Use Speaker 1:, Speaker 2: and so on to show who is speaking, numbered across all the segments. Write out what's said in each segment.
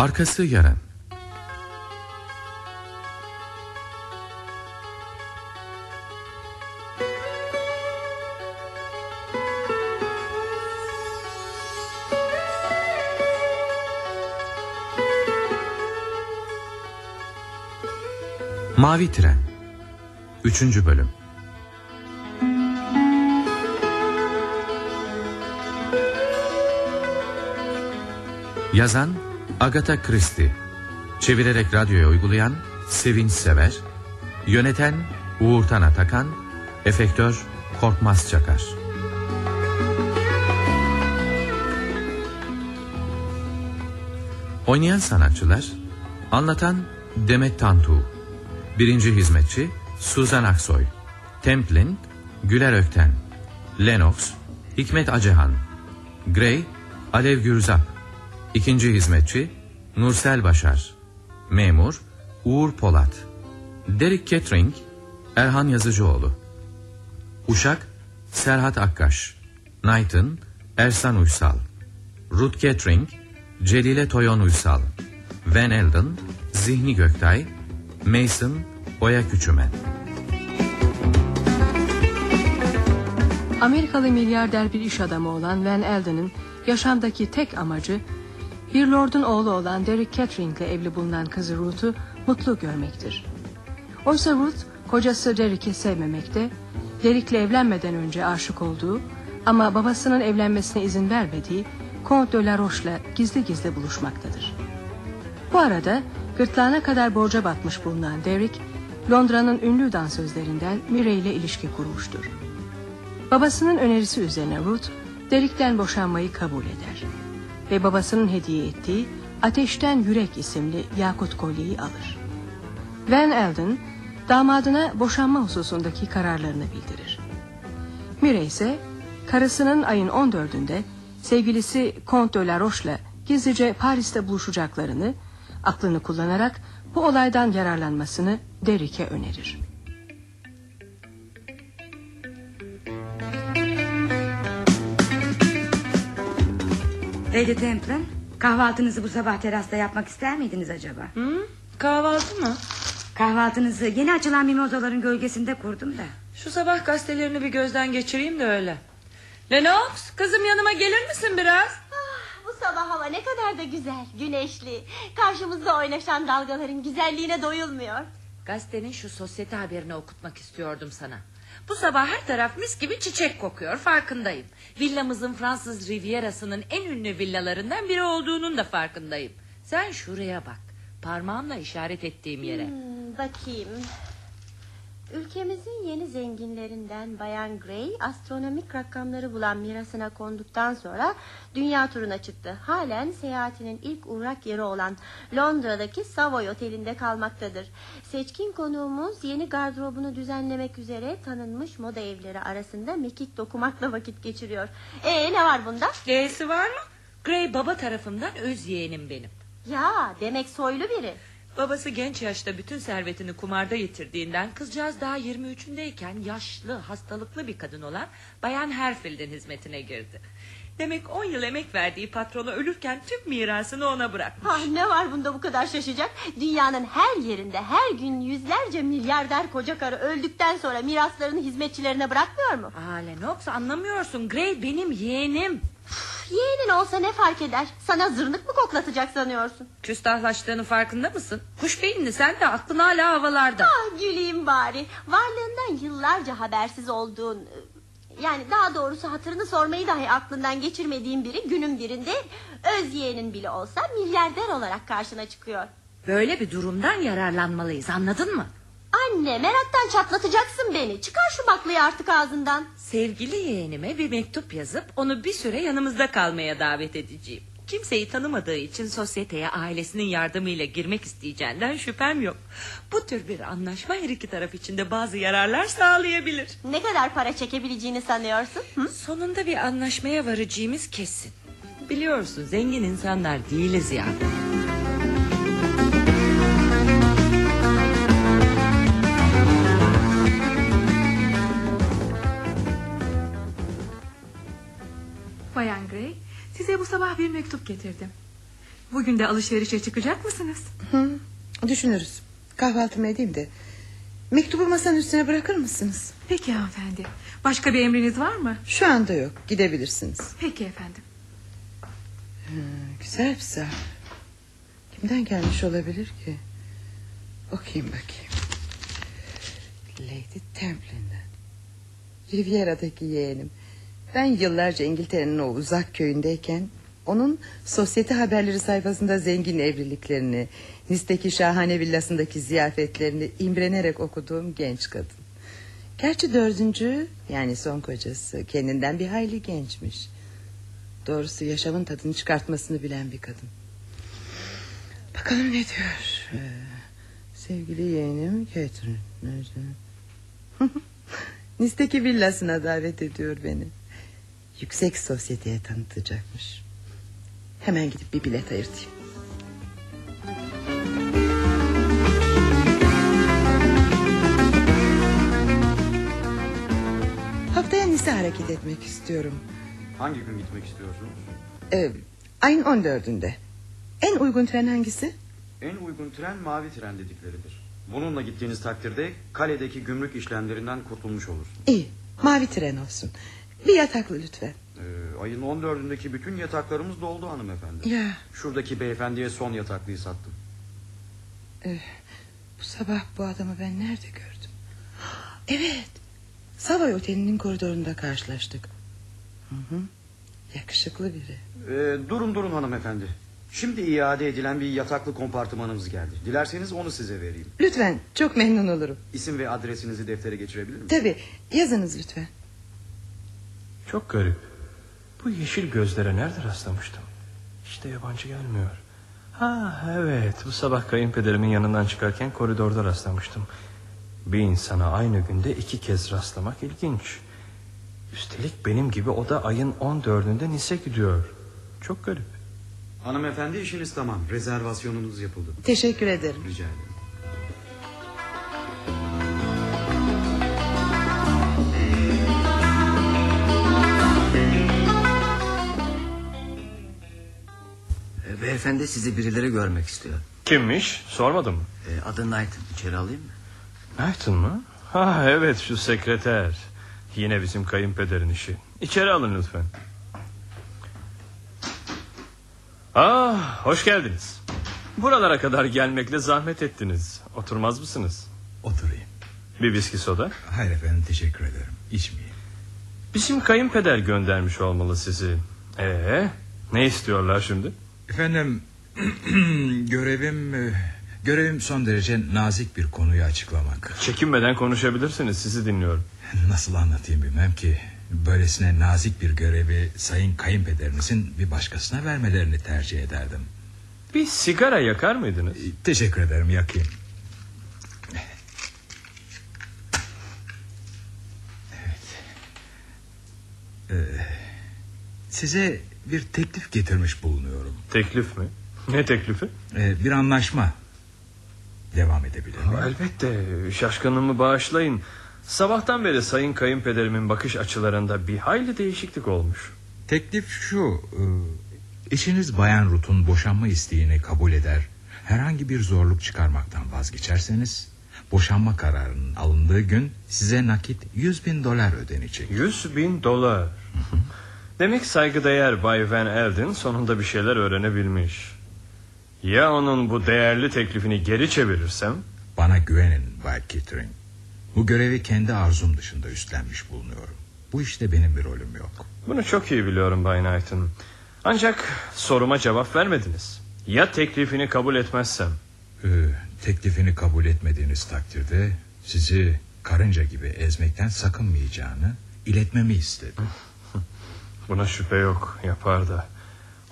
Speaker 1: Arkası yarın. Mavi Tren 3. Bölüm Yazan Agatha Christie. Çevirerek radyoya uygulayan Sevinç Sever Yöneten Uğurtan Atakan Efektör Korkmaz Çakar. Oynayan sanatçılar Anlatan Demet Tantu Birinci hizmetçi Suzan Aksoy Templin Güler Ökten Lennox Hikmet Acehan Gray Alev Gürzap İkinci hizmetçi Nursel Başar. Memur Uğur Polat. Derek Kettering Erhan Yazıcıoğlu. Uşak Serhat Akkaş. Knighton Ersan Uysal. Ruth Kettering Celile Toyon Uysal. Van Elden Zihni Göktay. Mason Oya Küçümen.
Speaker 2: Amerikalı milyarder bir iş adamı olan Van Elden'in yaşamdaki tek amacı bir lordun oğlu olan Derek Catherine ile evli bulunan kızı Ruth'u mutlu görmektir. Oysa Ruth kocası Derek'i sevmemekte, Derek'le evlenmeden önce aşık olduğu ama babasının evlenmesine izin vermediği Comte de la Roche'la gizli gizli buluşmaktadır. Bu arada gırtlağına kadar borca batmış bulunan Derek, Londra'nın ünlü dansözlerinden Mire ile ilişki kurmuştur. Babasının önerisi üzerine Ruth, Derek'ten boşanmayı kabul eder. Ve babasının hediye ettiği Ateşten Yürek isimli yakut kolyeyi alır. Van Elden, damadına boşanma hususundaki kararlarını bildirir. Mire ise karısının ayın 14'ünde sevgilisi Comte de la Roche'la gizlice Paris'te buluşacaklarını, aklını kullanarak bu olaydan yararlanmasını Derek'e önerir.
Speaker 3: Lady Templin kahvaltınızı bu sabah terasta yapmak ister miydiniz acaba?
Speaker 4: Hı? Kahvaltı mı?
Speaker 3: Kahvaltınızı yeni açılan mimozaların gölgesinde kurdum da.
Speaker 4: Şu sabah gazetelerini bir gözden geçireyim de öyle. Lennox kızım yanıma gelir misin biraz?
Speaker 5: Ah, bu sabah hava ne kadar da güzel, güneşli. Karşımızda oynaşan dalgaların güzelliğine doyulmuyor.
Speaker 4: Gazetenin şu sosyete haberini okutmak istiyordum sana. Bu sabah her taraf mis gibi çiçek kokuyor farkındayım. Villamızın Fransız Rivierası'nın en ünlü villalarından biri olduğunun da farkındayım. Sen şuraya bak. Parmağımla işaret ettiğim yere.
Speaker 5: Hmm, bakayım. Ülkemizin yeni zenginlerinden Bayan Gray astronomik rakamları bulan mirasına konduktan sonra dünya turuna çıktı. Halen seyahatinin ilk uğrak yeri olan Londra'daki Savoy Oteli'nde kalmaktadır. Seçkin konuğumuz yeni gardırobunu düzenlemek üzere tanınmış moda evleri arasında mekik dokumakla vakit geçiriyor. Ee ne var bunda?
Speaker 4: D'si var mı? Gray baba tarafından öz yeğenim benim.
Speaker 5: Ya demek soylu biri.
Speaker 4: Babası genç yaşta bütün servetini kumarda yitirdiğinden kızcağız daha 23'ündeyken yaşlı, hastalıklı bir kadın olan Bayan Herfield'in hizmetine girdi. Demek 10 yıl emek verdiği patronu ölürken tüm mirasını ona bırakmış.
Speaker 5: Ah, ne var bunda bu kadar şaşacak? Dünyanın her yerinde her gün yüzlerce milyarder koca karı öldükten sonra miraslarını hizmetçilerine bırakmıyor mu?
Speaker 4: Aa Lennox anlamıyorsun. Gray benim yeğenim.
Speaker 5: Yeğenin olsa ne fark eder? Sana zırnık mı koklatacak sanıyorsun?
Speaker 4: Küstahlaştığını farkında mısın? Kuş beyinli sen de aklın hala havalarda.
Speaker 5: Ah güleyim bari. Varlığından yıllarca habersiz olduğun... Yani daha doğrusu hatırını sormayı dahi aklından geçirmediğin biri günün birinde öz yeğenin bile olsa milyarder olarak karşına çıkıyor.
Speaker 4: Böyle bir durumdan yararlanmalıyız anladın mı?
Speaker 5: Anne meraktan çatlatacaksın beni. Çıkar şu baklayı artık ağzından.
Speaker 4: Sevgili yeğenime bir mektup yazıp onu bir süre yanımızda kalmaya davet edeceğim. Kimseyi tanımadığı için sosyeteye ailesinin yardımıyla girmek isteyeceğinden şüphem yok. Bu tür bir anlaşma her iki taraf için de bazı yararlar sağlayabilir.
Speaker 5: Ne kadar para çekebileceğini sanıyorsun? Hı?
Speaker 4: Sonunda bir anlaşmaya varacağımız kesin. Biliyorsun zengin insanlar değiliz ya.
Speaker 6: Bayan sabah bir mektup getirdim. Bugün de alışverişe çıkacak mısınız?
Speaker 7: Hı, düşünürüz. Kahvaltımı edeyim de. Mektubu masanın üstüne bırakır mısınız?
Speaker 6: Peki hanımefendi. Başka bir emriniz var mı?
Speaker 7: Şu anda yok. Gidebilirsiniz.
Speaker 6: Peki efendim.
Speaker 7: Güzel bir zarf. Kimden gelmiş olabilir ki? Okuyayım bakayım. Lady Templin'den. Riviera'daki yeğenim. Ben yıllarca İngiltere'nin o uzak köyündeyken... ...onun sosyete haberleri sayfasında zengin evliliklerini... ...Nice'deki şahane villasındaki ziyafetlerini... ...imrenerek okuduğum genç kadın. Gerçi dördüncü yani son kocası... ...kendinden bir hayli gençmiş. Doğrusu yaşamın tadını çıkartmasını bilen bir kadın. Bakalım ne diyor. Ee, sevgili yeğenim Catherine. Nice'deki villasına davet ediyor beni. Yüksek sosyeteye tanıtacakmış. Hemen gidip bir bilet ayırtayım. Haftaya Nice hareket etmek istiyorum.
Speaker 8: Hangi gün gitmek istiyorsunuz?
Speaker 7: Ee, ayın 14'ünde. En uygun tren hangisi?
Speaker 8: En uygun tren mavi tren dedikleridir. Bununla gittiğiniz takdirde kaledeki gümrük işlemlerinden kurtulmuş olursunuz.
Speaker 7: İyi mavi tren olsun. Bir yataklı lütfen.
Speaker 8: Ee, ayın 14'ündeki bütün yataklarımız doldu hanımefendi.
Speaker 7: Ya
Speaker 8: Şuradaki beyefendiye son yataklıyı sattım.
Speaker 7: e, bu sabah bu adamı ben nerede gördüm? Evet Savoy Oteli'nin koridorunda karşılaştık. Hı hı. Yakışıklı biri.
Speaker 8: Ee, durun durun hanımefendi. Şimdi iade edilen bir yataklı kompartımanımız geldi. Dilerseniz onu size vereyim.
Speaker 7: Lütfen çok memnun olurum.
Speaker 8: İsim ve adresinizi deftere geçirebilir miyim?
Speaker 7: Tabi yazınız lütfen.
Speaker 9: Çok garip. Bu yeşil gözlere nerede rastlamıştım? İşte yabancı gelmiyor. Ha evet bu sabah kayınpederimin yanından çıkarken koridorda rastlamıştım. Bir insana aynı günde iki kez rastlamak ilginç. Üstelik benim gibi o da ayın 14'ünde Nice gidiyor. Çok garip.
Speaker 8: Hanımefendi işiniz tamam. Rezervasyonunuz yapıldı.
Speaker 7: Teşekkür ederim.
Speaker 8: Rica ederim.
Speaker 10: E, Beyefendi sizi birileri görmek istiyor.
Speaker 9: Kimmiş sormadım mı?
Speaker 10: E, adı Knighton içeri alayım mı?
Speaker 9: Knighton mı? Ha evet şu sekreter. Yine bizim kayınpederin işi. İçeri alın lütfen. Ah hoş geldiniz. Buralara kadar gelmekle zahmet ettiniz. Oturmaz mısınız?
Speaker 11: Oturayım.
Speaker 9: Bir viski soda.
Speaker 11: Hayır efendim teşekkür ederim. İçmeyeyim.
Speaker 9: Bizim kayınpeder göndermiş olmalı sizi. Ee, ne istiyorlar şimdi?
Speaker 11: Efendim görevim e, görevim son derece nazik bir konuyu açıklamak.
Speaker 9: Çekinmeden konuşabilirsiniz sizi dinliyorum.
Speaker 11: Nasıl anlatayım bilmem ki. Böylesine nazik bir görevi sayın kayınpederinizin bir başkasına vermelerini tercih ederdim.
Speaker 9: Bir sigara yakar mıydınız?
Speaker 11: Teşekkür ederim yakayım. Evet. Ee, size bir teklif getirmiş bulunuyorum.
Speaker 9: Teklif mi? Ne teklifi?
Speaker 11: Ee, bir anlaşma. Devam edebilir miyim?
Speaker 9: Elbette şaşkınlığımı bağışlayın. Sabahtan beri sayın kayınpederimin bakış açılarında bir hayli değişiklik olmuş.
Speaker 11: Teklif şu. e, Eşiniz Bayan Ruth'un boşanma isteğini kabul eder. Herhangi bir zorluk çıkarmaktan vazgeçerseniz... ...boşanma kararının alındığı gün size nakit 100 bin dolar ödenecek.
Speaker 9: 100 bin dolar. Demek saygıdeğer Bay Van Elden sonunda bir şeyler öğrenebilmiş. Ya onun bu değerli teklifini geri çevirirsem?
Speaker 11: Bana güvenin Bay Kittering. Bu görevi kendi arzum dışında üstlenmiş bulunuyorum. Bu işte benim bir rolüm yok.
Speaker 9: Bunu çok iyi biliyorum Bay Knighton. Ancak soruma cevap vermediniz. Ya teklifini kabul etmezsem?
Speaker 11: Ee, teklifini kabul etmediğiniz takdirde... ...sizi karınca gibi ezmekten sakınmayacağını iletmemi istedi.
Speaker 9: Buna şüphe yok yapar da.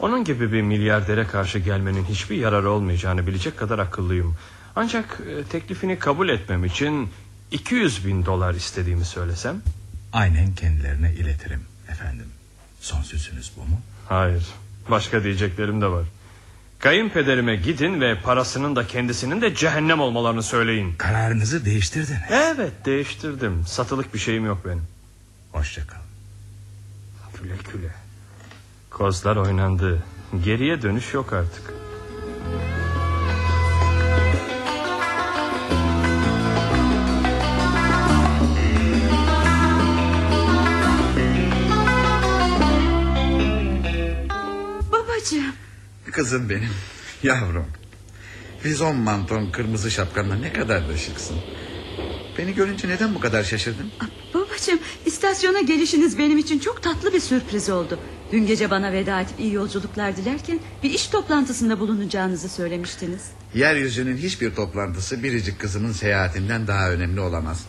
Speaker 9: Onun gibi bir milyardere karşı gelmenin hiçbir yararı olmayacağını bilecek kadar akıllıyım. Ancak e, teklifini kabul etmem için 200 bin dolar istediğimi söylesem?
Speaker 11: Aynen kendilerine iletirim efendim. Son sözünüz bu mu?
Speaker 9: Hayır. Başka diyeceklerim de var. Kayınpederime gidin ve parasının da kendisinin de cehennem olmalarını söyleyin.
Speaker 11: Kararınızı değiştirdiniz.
Speaker 9: Evet değiştirdim. Satılık bir şeyim yok benim.
Speaker 11: Hoşçakal
Speaker 9: güle güle. Kozlar oynandı. Geriye dönüş yok artık. Babacığım.
Speaker 12: Kızım benim. Yavrum. Vizon manton kırmızı şapkanla ne kadar da şıksın. Beni görünce neden bu kadar şaşırdın?
Speaker 13: Babacığım istasyona gelişiniz benim için çok tatlı bir sürpriz oldu. Dün gece bana veda edip iyi yolculuklar dilerken bir iş toplantısında bulunacağınızı söylemiştiniz.
Speaker 12: Yeryüzünün hiçbir toplantısı biricik kızımın seyahatinden daha önemli olamaz.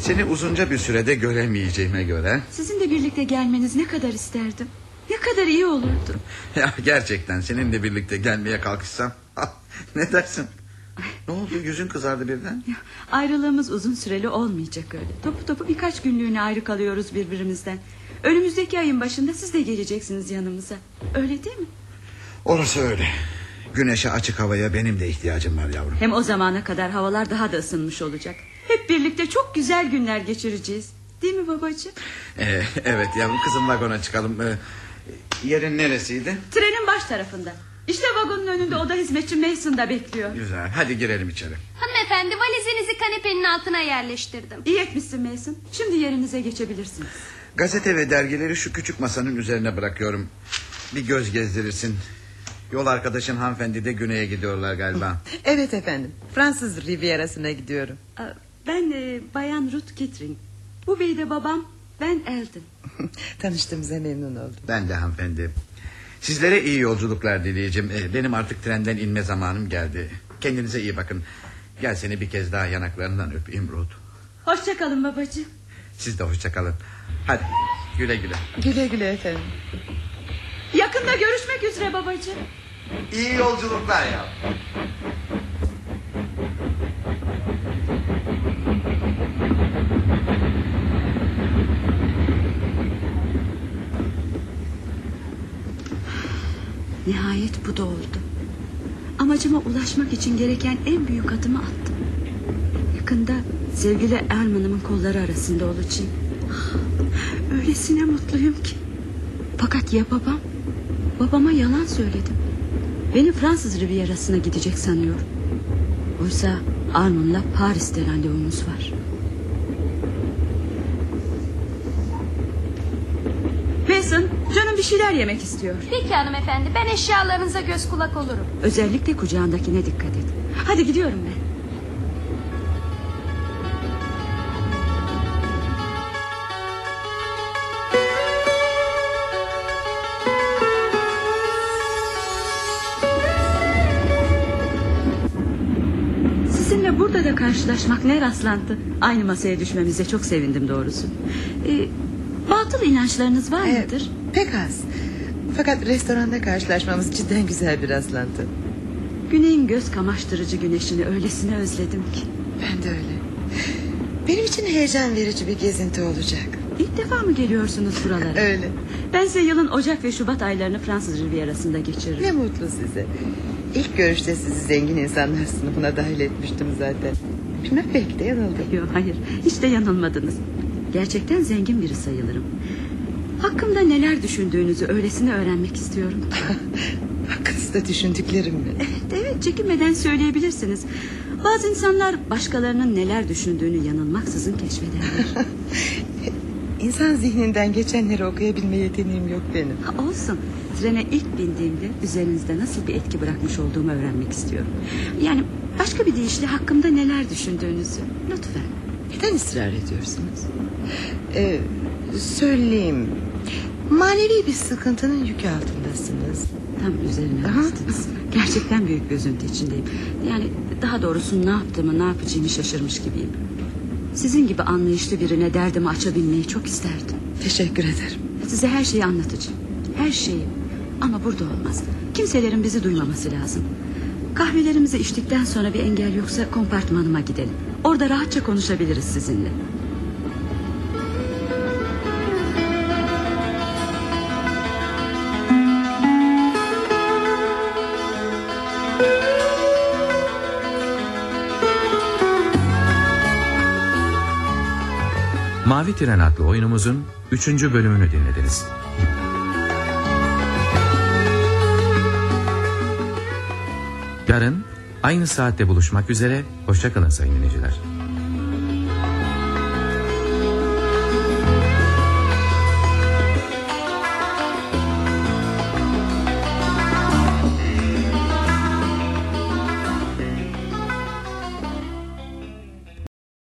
Speaker 12: Seni uzunca bir sürede göremeyeceğime göre...
Speaker 13: Sizinle birlikte gelmeniz ne kadar isterdim. Ne kadar iyi olurdu.
Speaker 12: Ya gerçekten seninle birlikte gelmeye kalkışsam... ne dersin? Ne oldu yüzün kızardı birden?
Speaker 13: Ayrılığımız uzun süreli olmayacak öyle. Topu topu birkaç günlüğüne ayrı kalıyoruz birbirimizden. Önümüzdeki ayın başında siz de geleceksiniz yanımıza. Öyle değil mi?
Speaker 12: Orası öyle. Güneşe açık havaya benim de ihtiyacım var yavrum.
Speaker 13: Hem o zamana kadar havalar daha da ısınmış olacak. Hep birlikte çok güzel günler geçireceğiz. Değil mi babacığım?
Speaker 12: Ee, evet yavrum kızım vagona çıkalım. Ee, yerin neresiydi?
Speaker 13: Trenin baş tarafında. İşte vagonun önünde oda hizmetçi Mason da bekliyor.
Speaker 12: Güzel hadi girelim içeri.
Speaker 14: Hanımefendi valizinizi kanepenin altına yerleştirdim.
Speaker 13: İyi etmişsin Mason. Şimdi yerinize geçebilirsiniz.
Speaker 12: Gazete ve dergileri şu küçük masanın üzerine bırakıyorum. Bir göz gezdirirsin. Yol arkadaşın hanımefendi de güneye gidiyorlar galiba.
Speaker 7: Evet efendim. Fransız Rivierası'na gidiyorum.
Speaker 13: Ben e, Bayan Ruth Kittring. Bu bey de babam. Ben Eldon.
Speaker 7: Tanıştığımıza memnun oldum.
Speaker 12: Ben de hanımefendi. Sizlere iyi yolculuklar dileyeceğim. Ee, Benim artık trenden inme zamanım geldi. Kendinize iyi bakın. Gel seni bir kez daha yanaklarından öpeyim Ruth.
Speaker 13: Hoşçakalın babacığım.
Speaker 12: Siz de hoşça kalın. Hadi güle güle.
Speaker 7: Güle güle efendim.
Speaker 13: Yakında görüşmek üzere babacığım.
Speaker 12: İyi yolculuklar ya.
Speaker 13: Nihayet bu oldu. Amacıma ulaşmak için gereken en büyük adımı attım. Yakında sevgili Erman'ımın kolları arasında olacağım. Öylesine mutluyum ki. Fakat ya babam? Babama yalan söyledim. Beni Fransız Rivierası'na gidecek sanıyor. Oysa Armand'la Paris'te randevumuz var. Mason, canım bir şeyler yemek istiyor.
Speaker 14: Peki hanımefendi ben eşyalarınıza göz kulak olurum.
Speaker 13: Özellikle kucağındakine dikkat et. Hadi gidiyorum ben. Sizinle burada da karşılaşmak ne rastlantı. Aynı masaya düşmemize çok sevindim doğrusu. Ee, batıl inançlarınız var
Speaker 7: Evet,
Speaker 13: mıdır?
Speaker 7: Pek az. Fakat restoranda karşılaşmamız cidden güzel bir rastlantı.
Speaker 13: Güneyin göz kamaştırıcı güneşini öylesine özledim ki.
Speaker 7: Ben de öyle. Benim için heyecan verici bir gezinti olacak.
Speaker 13: İlk defa mı geliyorsunuz buralara?
Speaker 7: Öyle.
Speaker 13: Ben ise yılın Ocak ve Şubat aylarını Fransız Rivierası'nda geçiririm.
Speaker 7: Ne mutlu size. İlk görüşte sizi zengin insanlar sınıfına dahil etmiştim zaten. Bilmem belki de yanıldım.
Speaker 13: Yok hayır hiç de yanılmadınız. Gerçekten zengin biri sayılırım. Hakkımda neler düşündüğünüzü öylesine öğrenmek istiyorum.
Speaker 7: Hakkınızda düşündüklerim mi?
Speaker 13: Evet evet çekinmeden söyleyebilirsiniz. Bazı insanlar başkalarının neler düşündüğünü yanılmaksızın keşfederler.
Speaker 7: İnsan zihninden geçenleri okuyabilme yeteneğim yok benim.
Speaker 13: Ha, olsun. Trene ilk bindiğimde üzerinizde nasıl bir etki bırakmış olduğumu öğrenmek istiyorum. Yani başka bir deyişle hakkımda neler düşündüğünüzü. Lütfen.
Speaker 7: Neden ısrar ediyorsunuz? Ee, söyleyeyim. Manevi bir sıkıntının yükü altındasınız.
Speaker 13: Tam üzerine bastınız. Gerçekten büyük bir üzüntü içindeyim. Yani daha doğrusu ne yaptığımı ne yapacağımı şaşırmış gibiyim. Sizin gibi anlayışlı birine derdimi açabilmeyi çok isterdim.
Speaker 7: Teşekkür ederim.
Speaker 13: Size her şeyi anlatacağım. Her şeyi. Ama burada olmaz. Kimselerin bizi duymaması lazım. Kahvelerimizi içtikten sonra bir engel yoksa kompartmanıma gidelim. Orada rahatça konuşabiliriz sizinle.
Speaker 1: Mavi Tren adlı oyunumuzun 3. bölümünü dinlediniz. Yarın aynı saatte buluşmak üzere. Hoşçakalın sayın dinleyiciler.